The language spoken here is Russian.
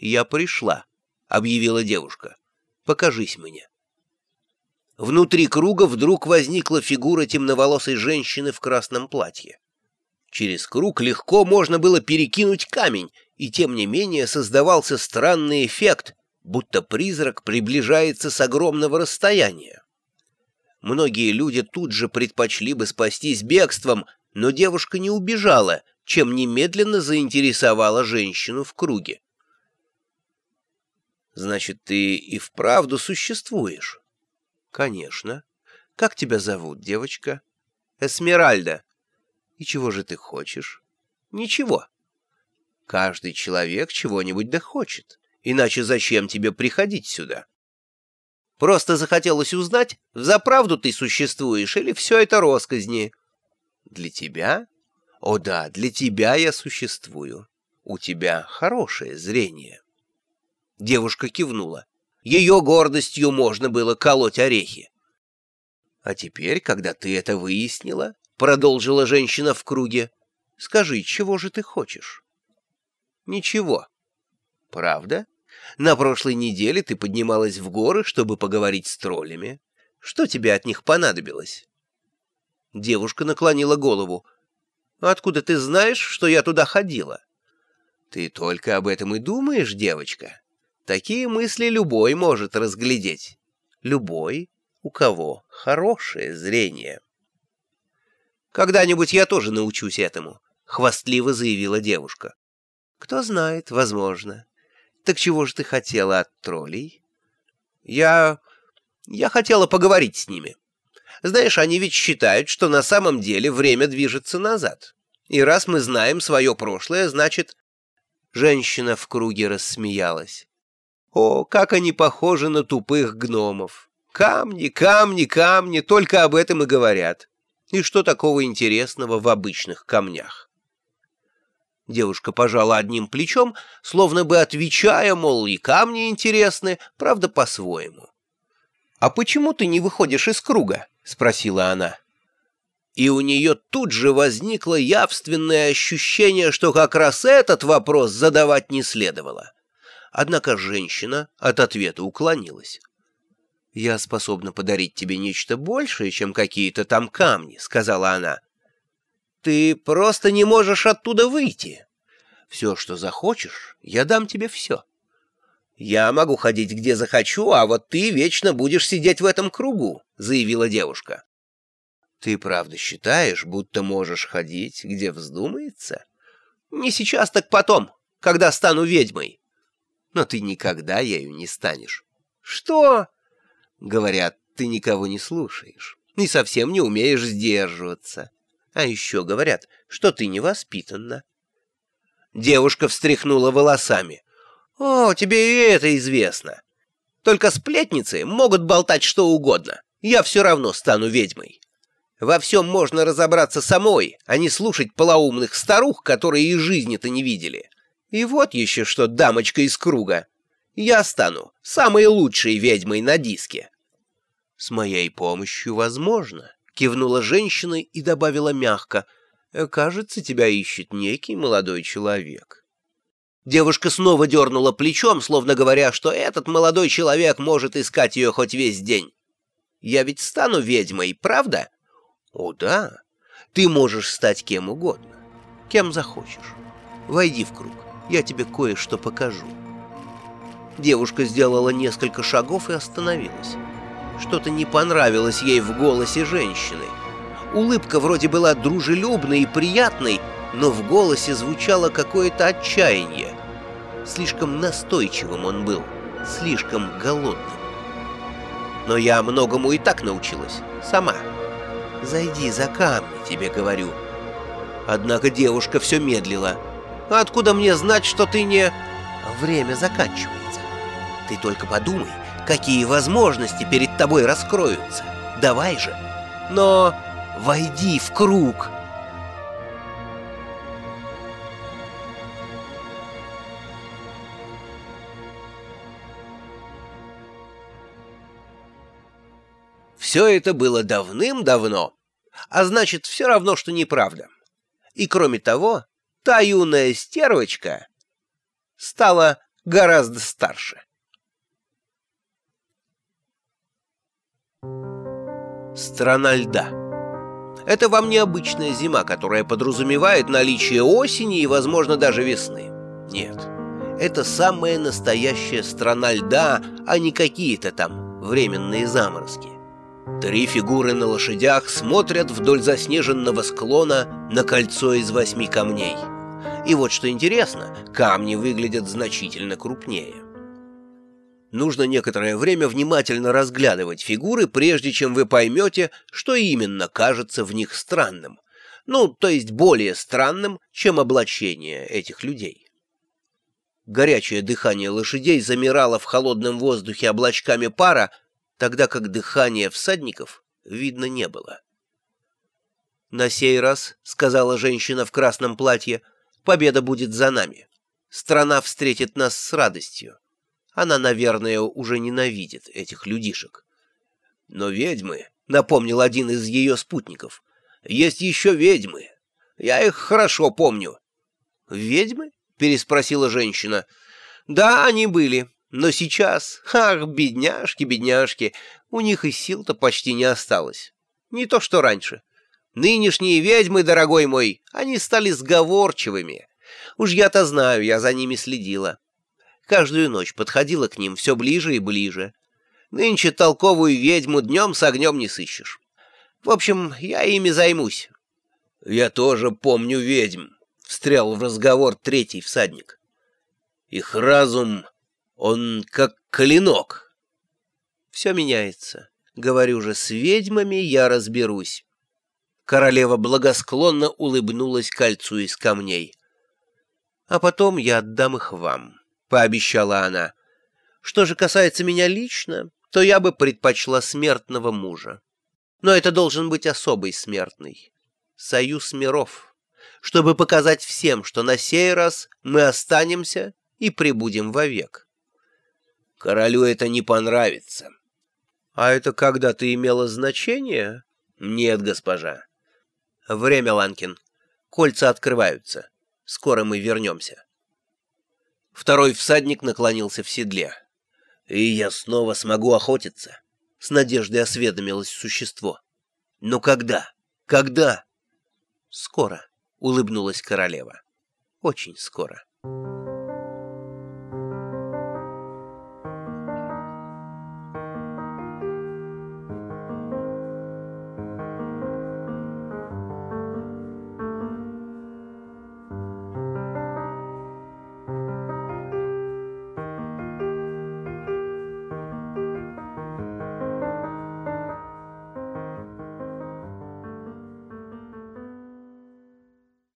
«Я пришла», — объявила девушка. «Покажись мне». Внутри круга вдруг возникла фигура темноволосой женщины в красном платье. Через круг легко можно было перекинуть камень, и тем не менее создавался странный эффект, будто призрак приближается с огромного расстояния. Многие люди тут же предпочли бы спастись бегством, но девушка не убежала, чем немедленно заинтересовала женщину в круге. «Значит, ты и вправду существуешь?» «Конечно. Как тебя зовут, девочка?» «Эсмеральда». «И чего же ты хочешь?» «Ничего. Каждый человек чего-нибудь да хочет. Иначе зачем тебе приходить сюда?» Просто захотелось узнать, взаправду ты существуешь или все это росказни. Для тебя? О да, для тебя я существую. У тебя хорошее зрение. Девушка кивнула. Ее гордостью можно было колоть орехи. А теперь, когда ты это выяснила, продолжила женщина в круге, скажи, чего же ты хочешь? Ничего. Правда? На прошлой неделе ты поднималась в горы, чтобы поговорить с троллями. Что тебе от них понадобилось?» Девушка наклонила голову. «Откуда ты знаешь, что я туда ходила?» «Ты только об этом и думаешь, девочка. Такие мысли любой может разглядеть. Любой, у кого хорошее зрение». «Когда-нибудь я тоже научусь этому», — хвастливо заявила девушка. «Кто знает, возможно». Так чего же ты хотела от троллей? Я... я хотела поговорить с ними. Знаешь, они ведь считают, что на самом деле время движется назад. И раз мы знаем свое прошлое, значит... Женщина в круге рассмеялась. О, как они похожи на тупых гномов! Камни, камни, камни, только об этом и говорят. И что такого интересного в обычных камнях? Девушка пожала одним плечом, словно бы отвечая, мол, и камни интересны, правда, по-своему. «А почему ты не выходишь из круга?» — спросила она. И у нее тут же возникло явственное ощущение, что как раз этот вопрос задавать не следовало. Однако женщина от ответа уклонилась. «Я способна подарить тебе нечто большее, чем какие-то там камни», — сказала она. Ты просто не можешь оттуда выйти. Все, что захочешь, я дам тебе все. Я могу ходить где захочу, а вот ты вечно будешь сидеть в этом кругу, заявила девушка. Ты правда считаешь, будто можешь ходить, где вздумается? Не сейчас, так потом, когда стану ведьмой. Но ты никогда ею не станешь. Что? Говорят, ты никого не слушаешь и совсем не умеешь сдерживаться. А еще говорят, что ты невоспитанна. Девушка встряхнула волосами. «О, тебе и это известно. Только сплетницы могут болтать что угодно. Я все равно стану ведьмой. Во всем можно разобраться самой, а не слушать полоумных старух, которые и жизни-то не видели. И вот еще что, дамочка из круга. Я стану самой лучшей ведьмой на диске». «С моей помощью возможно», кивнула женщина и добавила мягко, «Э, «Кажется, тебя ищет некий молодой человек». Девушка снова дернула плечом, словно говоря, что этот молодой человек может искать ее хоть весь день. «Я ведь стану ведьмой, правда?» «О, да. Ты можешь стать кем угодно. Кем захочешь. Войди в круг, я тебе кое-что покажу». Девушка сделала несколько шагов и остановилась. Что-то не понравилось ей в голосе женщины. Улыбка вроде была дружелюбной и приятной, но в голосе звучало какое-то отчаяние. Слишком настойчивым он был, слишком голодным. Но я многому и так научилась, сама. «Зайди за камни, тебе говорю». Однако девушка все медлила. «Откуда мне знать, что ты не...» «Время заканчивается. Ты только подумай, какие возможности перед тобой раскроются. Давай же. Но войди в круг. Все это было давным-давно, а значит, все равно, что неправда. И кроме того, та юная стервочка стала гораздо старше. Страна льда. Это вам не обычная зима, которая подразумевает наличие осени и, возможно, даже весны. Нет, это самая настоящая страна льда, а не какие-то там временные заморозки. Три фигуры на лошадях смотрят вдоль заснеженного склона на кольцо из восьми камней. И вот что интересно, камни выглядят значительно крупнее. Нужно некоторое время внимательно разглядывать фигуры, прежде чем вы поймете, что именно кажется в них странным. Ну, то есть более странным, чем облачение этих людей. Горячее дыхание лошадей замирало в холодном воздухе облачками пара, тогда как дыхание всадников видно не было. «На сей раз, — сказала женщина в красном платье, — победа будет за нами. Страна встретит нас с радостью. Она, наверное, уже ненавидит этих людишек. Но ведьмы, — напомнил один из ее спутников, — есть еще ведьмы. Я их хорошо помню. «Ведьмы?» — переспросила женщина. «Да, они были. Но сейчас, ах, бедняжки, бедняжки, у них и сил-то почти не осталось. Не то что раньше. Нынешние ведьмы, дорогой мой, они стали сговорчивыми. Уж я-то знаю, я за ними следила. Каждую ночь подходила к ним все ближе и ближе. Нынче толковую ведьму днем с огнем не сыщешь. В общем, я ими займусь. — Я тоже помню ведьм, — встрял в разговор третий всадник. Их разум, он как клинок. Все меняется. Говорю же, с ведьмами я разберусь. Королева благосклонно улыбнулась кольцу из камней. А потом я отдам их вам пообещала она. Что же касается меня лично, то я бы предпочла смертного мужа. Но это должен быть особый смертный. Союз миров. Чтобы показать всем, что на сей раз мы останемся и прибудем вовек. Королю это не понравится. А это когда-то имело значение? Нет, госпожа. Время, Ланкин. Кольца открываются. Скоро мы вернемся. Второй всадник наклонился в седле. «И я снова смогу охотиться?» — с надеждой осведомилось существо. «Но когда? Когда?» «Скоро», — улыбнулась королева. «Очень скоро».